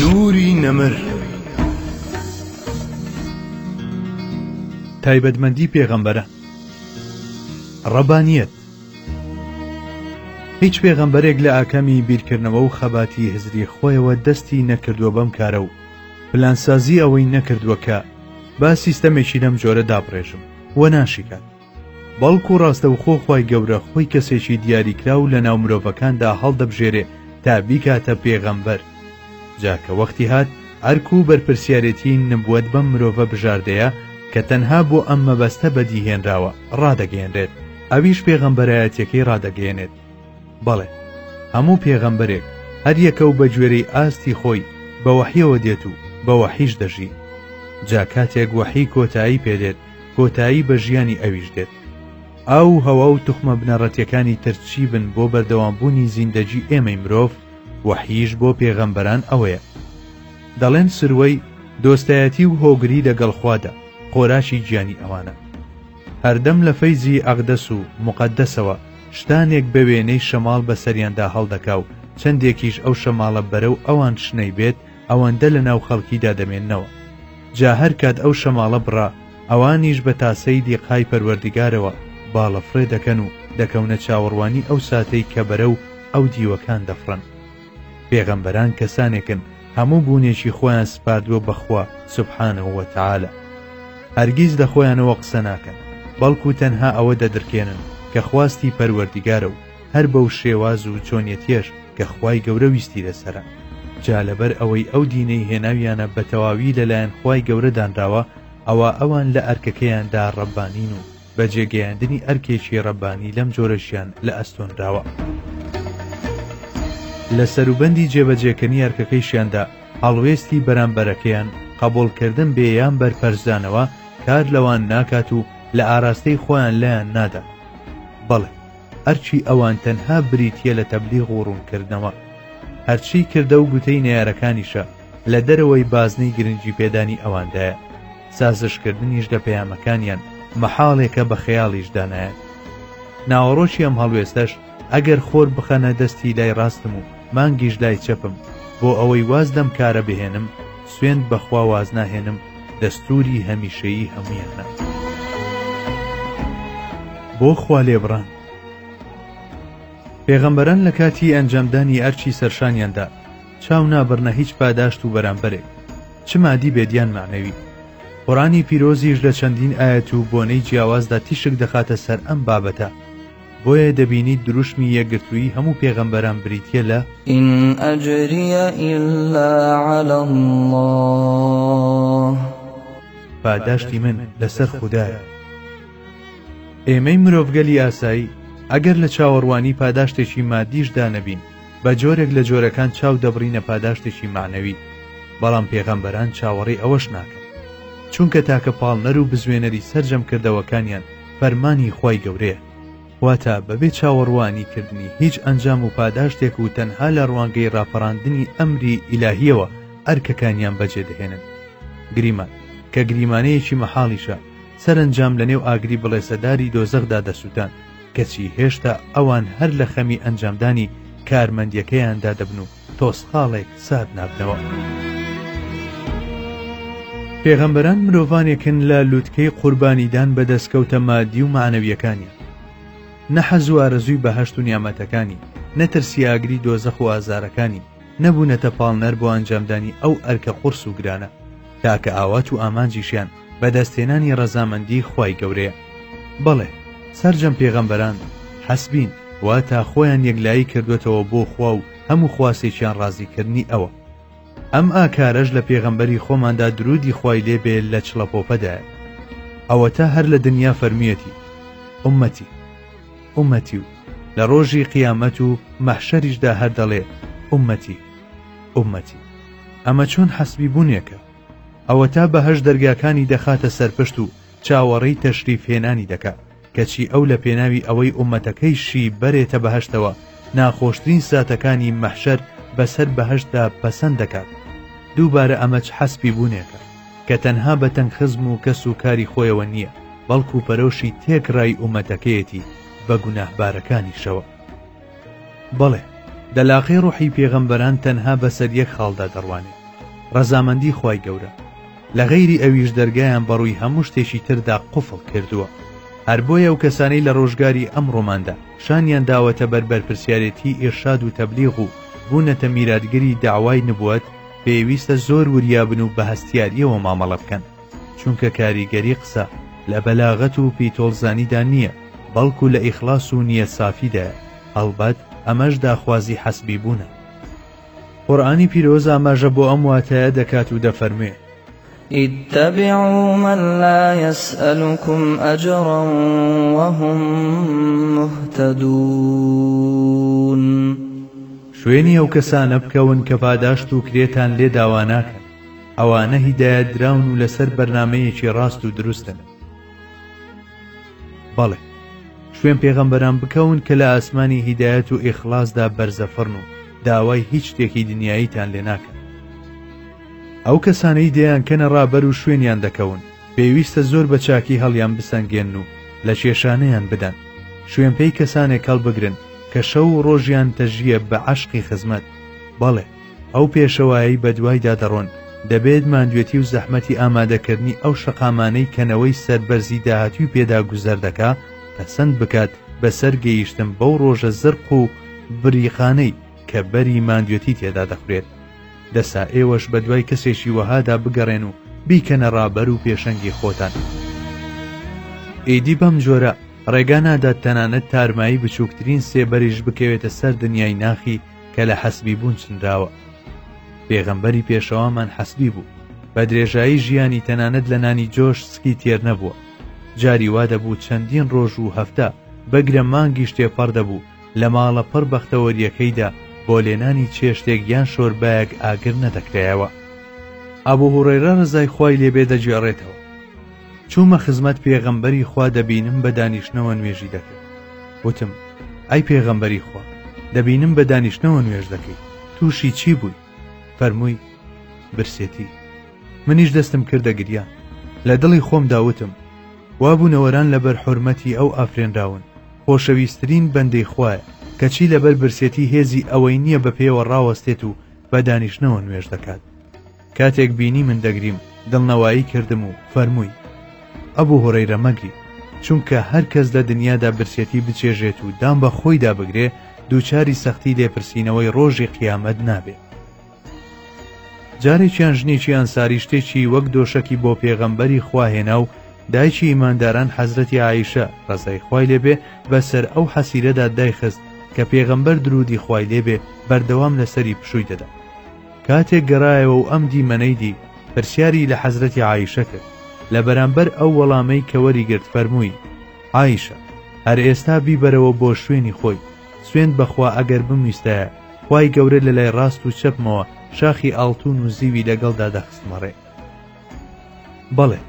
نوری نەمر تایبەتمەندی پێغەمبەران ڕەبانیەت هیچ پێغەمبەرێک لە ئاکەمی بیرکردنەوە و خەباتی هزری خۆیەوە دەستی نەکردووە بەم کارە و پلانسازی ئەوەی نەکردووە کە با سیستەمێکی لەم جۆرە دابڕێژم وە ناشیکات بەڵکو ڕاستەوخۆ خوای گەورە خۆی کەسێکی دیاریکراو لە ناو مرۆڤەکاندا هەڵدەبژێرێ تا بیکاتە پێغەمبەر جا کە وەختی هات ئەرک و بەرپرسیارێتی نبوەت بەم مرۆڤە بژاردەیە کە تەنها بۆ ئەم مەبەستە بەدی هێنراوە ڕادەگەیەنرێت ئەویش پێغەمبەرایەتیەکەی ڕادەگەیەنێت بەڵێ هەموو پێغەمبەرێک هەر یەکە و بە گوێرەی ئاستی خۆی بە وەحیەوە دێت و بە وەحیش دەژی جا کاتێک وەحی کۆتایی پێدێت کۆتایی بە ژیانی ئەویش دێت ئاو و هەوا و توخمە بنەڕەتیەکانی تر چی بن بۆ بەردەوام بوونی زیندەجی ئێمەی مرۆڤ وەحیش بۆ پێغەمبەران ئەوەیە دەڵێن سروەی دۆستایەتی و هۆگری لەگەڵ خوادا خۆراکی گیانی ئەوانە هەردەم لە فەیزی ئەقدەس و مقدەسەوە شتانێک بە وێنەی شەماڵ بە سەریاندا هەڵدەکا و چەندێکیش ئەو شەماڵە بەرەو ئەوان شنەی بێت ئەوەندە لە ناو خەڵکیدا دەمێنەوە جا هەر کات ئەو شەماڵە بڕا ئەوانیش بە تاسەی لیقهای پەروەردگارەوە باڵە فڕێ دەکەن و دەکەونە چاوەڕوانی ئەو ساتەی کە بەرەو ئەو دیوەکان دەفڕن پێغەمبەران کەسانێکن هەموو بوونێکی خۆیان سپاردووە بە خوا سبحانەهو وتعالی هەرگیز لە خۆیانەوە قسە ناکەن بەڵکو تەنها ئەوە دەدرکێنن کە خواستی پەروەردگارە و هەر بەو شێواز و چۆنیەتیەش کە خوای گەورە ویستی لەسەرە جا لەبەر ئەوەی ئەو دینەی هێناویانە بە تەواوی لەلایەن خوای گەورە دانراوە ئەوا ئەوان لە ئەرکەکەیاندا ڕەبانین و بە جێگەیاندنی ئەرکێکی ڕەبانی لەم جۆرەشیان لە ئەستۆنراوە لە سەروبەندی جێبەجێکردنی ئەرکەکەیشیاندا هەڵوێستی بەرامبەرەکەیان قبولکردن بێ یان بەرپەرچدانەوە کار لەوان ناکات و لە ئاراستەی خۆیان لایان نادات بەڵێ ئەرکی ئەوان تەنها بریتیە لە تەبلیغ و ڕوونکردنەوە هەرچی کردە و گوتەی نەیارەکانیشە لە دەرەوەی بازنەی گرنگی پێدانی ئەواندایە سازشکردنیش لە پەیامەکانیان مەحاڵێکە بە خەیاڵیش دانایەن ناوەڕۆکی ئەم هەڵوێستەش ئەگەر خۆر بخەنە دەستی لای ڕاستم و مانگیش لای چەپم بۆ ئەوەی واز لەم کارە بهێنم سوێند بەخوا واز ناهێنم دەستوری هەمیشەیی هەموویانە بۆ خوا لێبڕان پێغەمبەران لە کاتی ئەنجامدانی ئەرچی سەرشانیاندا چاو نابڕنە هیچ پاداشت و بەرامبەرێک چ مادی بێدیان معنەوی قڕانی پیرۆزیش لە چەندین ئاەت و بۆنەی جیاوازدا تیشک دەخاتە سەر ئەم بابەتە بۆیە دەبینیت دروشمی یەکگرتووی هەموو پێغەمبەران بریتیە لە ئین ئەجریە ئیلا علی اللە پاداشتی من لەسەر خودایە ئێمەی مرۆڤگەلی ئاسایی ئەگەر لە چاوەڕوانی پاداشتێکی مادیشدا نەبین بە جۆرێک لە جۆرەکان چاو دەبڕینە پاداشتێکی معنەوی بەڵام پێغەمبەران چاوەڕی ئەوەش ناکەن چونکە تاکە پاڵنەر و بزوێنەری سەرجەم کردەوەکانیان فەرمانی خوای گەورەیە واتە بەبێ چاوەڕوانی کردنی هیچ ئەنجام و پاداشتێک و تەنها لە ڕوانگەی ڕاپەڕاندنی ئەمری ئیلاهیەوە ئەرکەکانیان بەجێ دەهێنن گریمان کە گریمانەیەکی مەحاڵیشە سەرنجام لە نێو ئاگری بڵێسەداری دۆزەخدا دەسووتان کەچی هێشتا ئەوان هەر لە خەمی ئەنجامدانی کارمەندیەکەیاندا دەبن و تۆسقاڵێک سارد نابنەوە. پێغەمبەران مرۆڤانێکن لە لوتکەی قوربانیدان بە دەستکەوتە مادی و معنەویەکانی نە حەز و ئارەزووی بەهشت و نیامەتەکانی نەترسی ئاگری دۆزەخ و ئازارەکانی نەبوونەتە پاڵنەر بۆ ئەنجامدانی ئەو ئەرکە قورس و گرانە تاکە ئاوات و ئامانجیشیان بەدەستهێنانی ڕەزامەندی خوای گەورەیە بەڵێ سەرجەم پێغەمبەران حەسبین واتا خۆیان یەکلایی کردوێتەوە بۆ خوا و هەموو خواسێکیان ڕازیکردنی ئەوە ئەم ئاکارەش لە پێغەمبەری خۆماندا درودی خوای لێبێ لە چڵەپۆپەدایە ئەوەتا هەر لە دنیا فەرمیەتی ئومەتی ئومەتی و لە ڕۆژی قیامەت و مەحشەریشدا هەر دەڵێ ئومەتی ئومەتی ئەمە چۆن حەسبی بوونێکە ئەوەتا بە هەشت دەرگاکانی دەخاتە سەرپشت و چاوەڕێی تەشریف هێنانی دەکا کەچی ئەو لە پێناوی ئەوەی ئومەتەکەیشی بەرێتە بەهەشتەوە ناخۆشترین ساتەکانی مەحشەر بەسەر بەهەشتدا پەسەند دەکات دووبارە ئەمەچ حەسپی بوونێکە کە تەنها بە تەنگ خزم و کەس و کاری خۆیەوە نییە بەڵکو پەرۆشی تێکڕای ئومەتەکەیەتی بە گوناهبارەکانیشەوە بەڵێ دەلاقەی ڕۆحی پێغەمبەران تەنها بەسەر یەک خاڵدا دەڕوانێت ڕەزامەندی خی گەورە لە غەیری ئەویش دەرگایان بەڕووی هەموو شتێکی تردا قوفڵ کردووە هەر بۆیە ئەو کەسانەی لە ڕۆژگاری ئەم ڕۆماندا شانیان داوەتە بەر بەرپرسیارەتی ئێرشاد و تەبلیغ و بوونەتە میراتگری داوای نبووەت پێویستە زۆر وریابن و بە هەستیاریەوە مامەڵە بکەن چونکە کاریگەری قسە لە بەلاغەت و پیتۆڵزانیدا نییە، بەڵکو لە ئیخڵاس و نییە سافیدایە، هەڵبەت ئەمەش داخوازی حەسبی بوونە. قورئانی پیرۆز ئاماژە بۆ ئەم واتایە دەکات و دەفەرموێ. اتبعوا من لا یسئلکم اجرا وهم مهتدون. شوێنی ئەو کەسانە بکەون کە پاداشت و کرێتان لێ داوا ناکەن. ئەوانە هیدایەت دراون و لەسەر بەرنامەیەکی ڕاست و دروستن بەڵێ شوێن پێغەمبەران بکەون کە لە ئاسمانی هیدایەت و ئیخلاسدا بەرزەفڕن و داوای هیچ شتێکی دنیاییتان لێ ناکەن ئەو کەسانەی دەیان کەنە ڕابەر و شوێنیان دەکەون پێویستە زۆر بە چاکی هەڵیان بسەنگێن و لە کێشانەیان بدەن شوێن پێی کەسانێک هەڵبگرن کە شەو و ڕۆژیان تەژیە بە عشقی خزمەت بەڵێ ئەو پێشەوایەی بەدوایدا دەڕۆن، دەبێت ماندوێتی و زەحمەتی ئامادەکردنی ئەو شەقامانەی کە نەوەی سەربەرزی داهاتووی پێدا گوزەر دەکا پەسەند بکات بەسەر گەیشتن بەو ڕۆژە زەرق و بریقانەی کە بەری ماندوێتی تێدا دەخورێت. دەسا ئێوەش بەدوای کەسێکی وەهادا بگەڕێن و بیکەنە ڕابەر و پێشەنگی خۆتان. ئیدی بەم جۆرە ڕێگا نادات تەنانەت تارمایی بچووکترین سێبەریش بکەوێتە سەر دنیای ناخی کە لە حەسبی بوون چنراوە پێغەمبەری پێشەوامان حەسبی بوو بە درێژایی ژیانی تەنانەت لە نانی جۆش سکی تێر نەبووە جاری وا دەبوو چەندین ڕۆژ و هەفتە بەگرە مانگی شتێ پەڕ دەبوو لە ماڵە پڕ بەختەوەریەکەیدا بۆ لێنانی چێشتێک یان شۆربایەک ئاگر نەدەکرایەوە ئەبوو هوڕێرە ڕزای خی لێبێ دەگێڕێتەوە چوومە خزمەت پێغەمبەری خوا دەبینم بە دانیشتنەوە نوێژی دەکرد وتم ئەی پێغەمبەری خوا دەبینم بە دانیشتنەوە نوێژ دەکەی تووشی چی بووی فەرمووی برسێتی منیش دەستم کردە گریان لە دڵی خۆم داوتم وابوونەوەران لەبەر حرمەتی ئەو ئافرێنراون خۆشەویستترین بەندەی خوایە کەچی لەبەر برسێتی هێزی ئەوەی نییە بە پێوە ڕاوەستێت و بە دانیشتنەوە نوێژ دەکات کاتێک بینی من دەگریم دڵنەوایی کردم و فەرمووی ئەبوو هۆرەیرە مەگری چونکە هەر کەس لە دنیادا برسێتی بچێژێت و دام بە خۆیدا بگرێ دووچاری سەختی لێپرسینەوەی ڕۆژی قیامەت نابێت جارێکیان ژنێکی ئەنساری شتێکی وەک دۆشەکی بۆ پێغەمبەری خواهێنا و دایکی ئیمانداران حەزرەتی عیشە ڕزای خوای لێبێ بەسەر ئەو حەسیرەدا دایخست کە پێغەمبەر درودی خوای لێبێ بەردەوام لەسەری پشووی دەدا کاتێک گەڕایەوە و ئەم دیمەنەی دی پرسیاری لە حەزرەتی عائیشە کرد لە بەرامبەر ئەو وەڵامەی کە وەریگرت فەرمووی عائیشە هەر ئێستا بیبەرەوە بۆ شوێنی خۆی سوێند بەخوا ئەگەر بمویستایە خوای گەورە لەلای ڕاست و چەپمەوە شاخی ئاڵتوون و زیوی لەگەڵدا دەخستمە ڕێ بەڵێ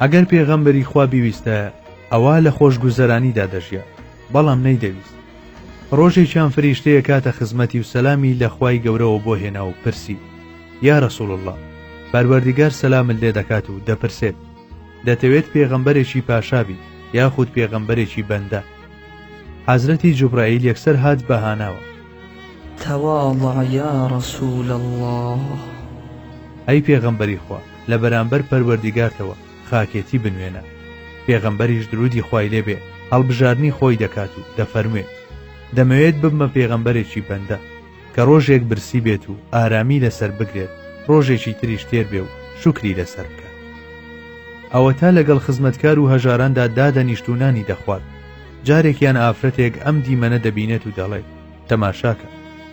ئەگەر پێغەمبەری خوا بیویستایە ئەوا لە خۆشگوزەرانیدا دەژیا بەڵام نەیدەویست ڕۆژێکیان فریشتەیە کاتە خزمەتی و سەلامی لە خوای گەورەوە بۆ هێنا و پرسی یا رەسول الله پەروەردیگار سەلامت لێ دەکات و دەپرسێت دەتەوێت پێغەمبەرێکی پاشابی یاخود پێغەمبەرێکی بەندە حەزرەتی جوبرائیل یەکسەر هات بەهاناوە تواضع یا رسول اللە. ئەی پێغەمبەری خوا لە بەرامبەر پەروەردیگارتەوە خاکێتی بنوێنە، پێغەمبەریش درودی خوای لێ بێ هەڵبژاردنی خۆی دەکات و دەفەرموێت، دەمەوێت ببمە پێغەمبەرێکی بەندە کە ڕۆژێک برسی بێت و ئارامی لەسەر بگرێت ڕۆژێکی تریش تێر بێ و شوکری لەسەر بکات. ئەوەتا لەگەڵ خزمەتکار و هەژاراندا دادەنیشت و نانی دەخوارد. جارێک یان ئافرەتێک ئەم دیمەنە دەبینێت و دەڵێت تەماشاکە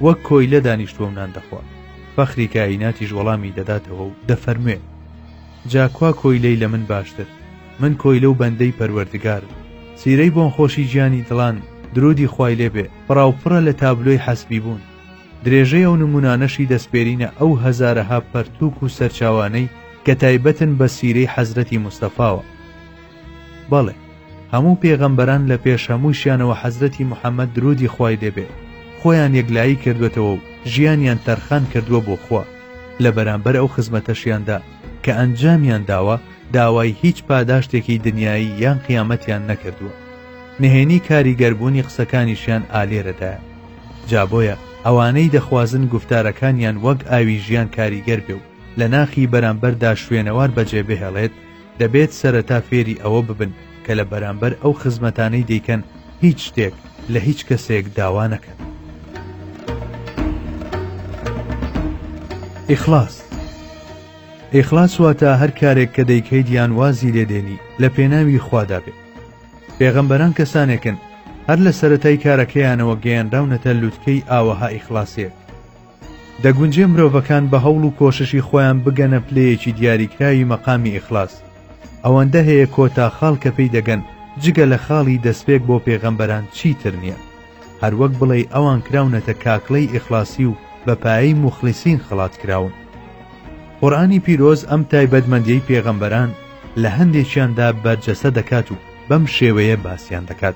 وەک کۆیلە دانیشتوە و نان دەخوات فەخری کائیناتیش وەڵامی دەداتەوە و دەفەرموێ جاکوا کۆیلەی لە من باشتر من کۆیلە و بەندەی پەروەردگارم سیرەی بۆن خۆشی گیانی دڵان درودی خوای لێبێ پڕاوپڕە لە تابلۆی حەسبی بوون درێژەی ئەو نمونانەشی دەستپێرینە ئەو هەزارەها پەرتووک و سەرچاوانەی کە تایبەتن بە سیرەی حەزرەتی مستەفاوە بەڵێ هەموو پێغەمبەران لە پێش هەمووشیانەوە حەزرەتی محەمەد درودی خوای لێبێ خۆیان یەکلایی کردوەتەوە و ژیانیان تەرخان کردووە بۆ خوا لە بەرامبەر ئەو خزمەتەشیاندا کە ئەنجامیان داوە داوای هیچ پاداشتێکی دنیایی یان قیامەتیان نەکردووە نهێنی کاریگەربوونی قسەکانیشیان ئالێرەدایە جابۆیە ئەوانەی دەخوازن گفتارەکانیان وەک ئاوی ژیان کاریگەر بێ و لە ناخی بەرامبەردا شوێنەوار بەجێ بهێڵێت دەبێت سەرەتا فێری ئەوە ببن کە لە بەرامبەر ئەو خزمەتانەی دەیکەن هیچ شتێک لە هیچ کەسێک داوا نەکەن ئیخلاس ئیخلاس واتە هەر کارێک کە دەیکەیت یان وازی لێدێنی لە پێناوی خوادا بێت پێغەمبەران کەسانێکن هەر لە سەتای کارەکەیانەوە گەیانراونەتە لوتکەی ئاوەها ئیخلاسێک دەگونجێ مرۆڤەکان بە هەوڵ و کۆششی خۆیان بگەنە پلەیەکی دیاریکراوی مەقامی ئیخلاس، ئەوەندە هەیە کۆتا خاڵ کە پێی دەگەن جگە لە خاڵی دەستپێک بۆ پێغەمبەران چیتر نیە، هەروەک بڵێی ئەوان کراونەتە کاکڵەی ئیخلاسی و بە پایەی موخلیسین خەڵات کراون. قورئانی پیرۆز ئەم تایبەتمەندیەی پێغەمبەران لە هەندێکیاندا بەرجەستە دەکات و بەم شێوەیە باسیان دەکات.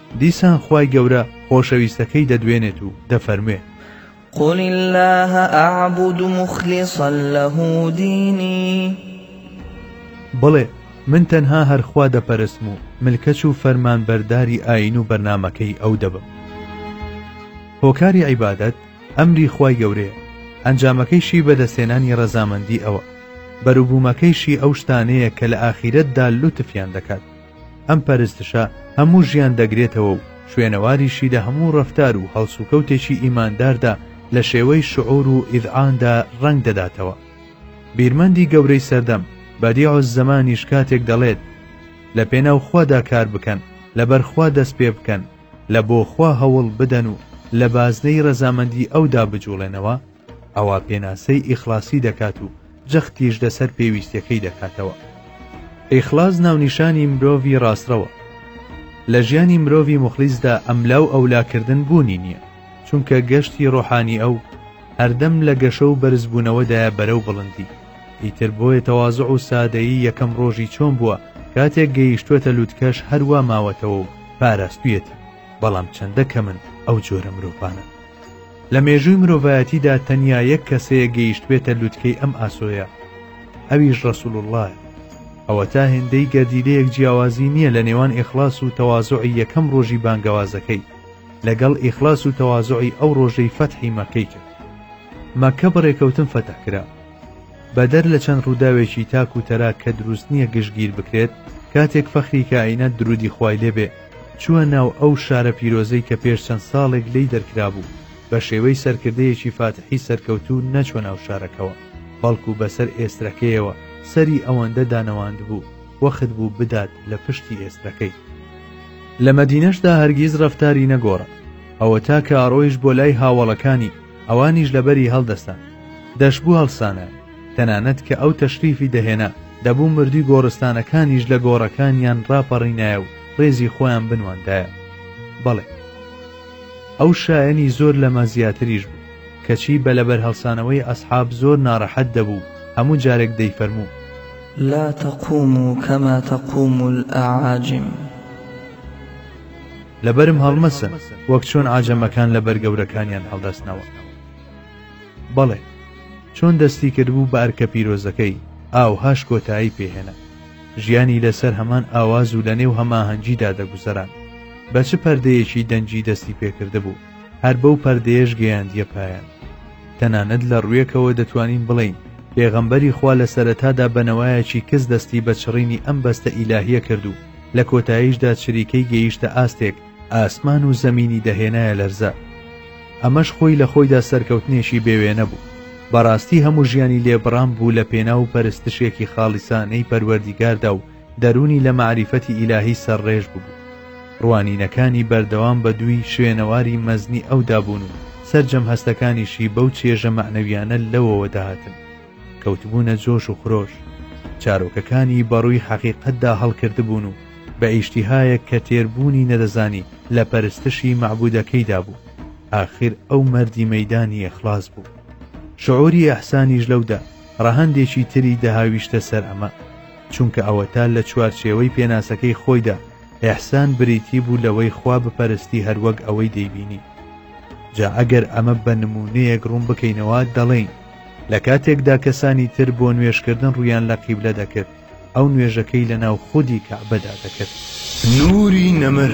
دیسان خوای گەورە خۆشەویستەکەی دەدوێنێت و دەفەرموێ. قل اللە اعبد مخلصا له دینی بڵێ، من تەنها هەر خوا دەپەرستم و ملکەچ و فەرمانبەرداری ئاین و بەرنامەکەی ئەو دەبم. هۆکاری عیبادەت ئەمری خوای گەورەیە، ئەنجامەکەیشی بەدەستهێنانی ڕەزامەندی ئەوە، بەروبوومەکەیشی ئەو شتانەیە کە لە ئاخیرەتدا لوتفیان دەکات. ئەم پەرستشە هەموو ژیان دەگرێتەوە و شوێنەواریشی لە هەموو ڕەفتار و هەڵسوکەوتێکی ئیمانداردا لە شێوەی شعور و ئیدعاندا ڕەنگ دەداتەوە بیرمەندی گەورەی سەردەم بەدیع زەمانیش کاتێک دەڵێت لە پێناو خوادا کار بکەن لەبەر خوا دەست پێ بکەن لە بۆ خوا هەوڵ بدەن و لە بازنەی ڕەزامەندی ئەودا بجوڵێنەوە ئەوا پێناسەی ئیخلاسی دەکات و جەختیش لەسەر پێویستیەکەی دەکاتەوە ئیخلاس ناونیشانی مرۆڤی ڕاستڕەوە لە ژیانی مرۆڤی مخلیسدا ئەملا و ئەولاکردن بوونی نییە چونکە گەشتی ڕۆحانی ئەو هەردەم لە گەشە و بەرزبوونەوەدایە بەرەو بڵندی ئیتر بۆیە تەوازع و سادەیی یەکەم ڕۆژی چۆن بووە کاتێک گەیشتوەتە لووتکەش هەروە ماوەتەوە و پاراستویەتی بەڵام چەندە کەمن ئەو جۆرە مرۆڤانە لە مێژووی مرۆڤایەتیدا تەنیا یەک کەسەیە گەیشتبێتە لوتکەی ئەم ئاسۆیە ئەویش ڕسول اللە ئەوە تا هێندەی گەردیلەیەک جیاوازی نییە لە نێوان ئێخلاس و تەوازعی یەکەم ڕۆژی بانگەوازەکەی لەگەڵ ئیخلاس و تەوازعی ئەو ڕۆژەی فەتحی مەکەی کرد مەکە بەڕێکەوتن فەتح کرا بەدەر لە چەند ڕووداوێکی تاک و تەراک کە دروست نییە گشتگیر بکرێت کاتێک فەخری کائینات درودی خوای لێبێ چووە ناو ئەو شارە پیرۆزەی کە پێش چەند ساڵێک لێی دەرکرابوو، بە شێوەی سەرکردەیەکی فاتحی سەرکەوتوو نەچووە ناو شارەکەوە، بەڵکو بەسەر ئێسترەکەیەوە سەری ئەوەندە دانەواندبوو، وەخت بوو بدات لە پشتی ئێسترەکەی. لە مەدینەشدا هەرگیز ڕەفتاری نەگۆڕا. ئەوەتا کە ئەڕۆیشت بۆ لای هاوەڵەکانی، ئەوانیش لە بەری هەڵدەستا دەشبوو هەڵسانە تەنانەت کە ئەو تەشریفی دەهێنا دەبوو مردووی گۆڕستانەکانیش لە گۆڕەکانیان ڕاپەڕینایە و ڕێزی خۆیان بنواندایە بەڵێ ئەو شایەنی زۆر لەمە زیاتریش بوو کەچی بە لەبەر هەڵسانەوەی ئەسحاب زۆر ناڕەحەت دەبوو هەموو جارێک دەیفەرموو لا تقوموا كما تقوم الأعاجم لەبەرم هەڵمەسن وەک چۆن عاجەمەکان لە بەر گەورەکانیان هەڵدەستنەوە بەڵێ چۆن دەستی کردبوو بە ئەرکە پیرۆزەکەی ئاوهاش کۆتایی پێهێنا ژیانی لەسەر هەمان ئاواز و لە نێو هەماهەنگیدا دەگوزەران بە چ پەردەیەکی دەنگی دەستی پێکردبوو هەر بەو پەردەیەش گەیاندیە پایان تەنانەت لە ڕویەکەوە دەتوانین بڵین پێغەمبەری خوا لە سەرەتادا بەنەوایەکی کز دەستی بە چڕینی ئەم بەستە ئیلاهیە کردو لە کۆتاییشدا چریکەی گەیشتە ئاستێک ئاسمان و زەمینی دەهێنایە لەرزە ئەمەش خۆی لە خۆیدا سەرکەوتنێکی بێوێنە بوو بەڕاستی هەموو ژیانی لێبڕام بوو لە پێنا و پەرستشێکی خاڵیسانەی پەروەردیگاردا و دەرونی لە معریفەتی ئیلاهی سەرڕێژ ببوو ڕوانینەکانی بەردەوام بە دووی شوێنەواری مەزنی ئەودابوون و سرجەم هەستەکانیشی بەو چێژە مەعنەویانە لەوەوە دەهاتن کەوتبوونە جۆش و خرۆش چارۆکەکانی بەڕووی حەقیقەتدا هەڵکردبوون و بە ئیشتیهایەک کە تێربوونی نەدەزانی لە پەرستشی مەعبودەکەیدا بوو ئاخر ئەو مەردی مەدانی ئەخلاس بوو شعوری ئەحسانیش لەودا ڕەهەندێکی تری دەهاویشتە سەر ئەمە چونکە ئەوەتا لە چوارچێوەی پێناسەکەی خۆیدا ئەحسان بریتی بوو لەوەی خوا بپەرستی هەروەک ئەوەی دەیبینی جا ئەگەر ئەمە بە نمونەیەک ڕوون بکەینەوە دەڵێین لە کاتێکدا کەسانی تر بۆ نوێژکردن ڕوویان لە قیبلە دەکرد ئەو نوێژەکەی لە ناو خودی کەعبەدا دەکرد نوری نەمر.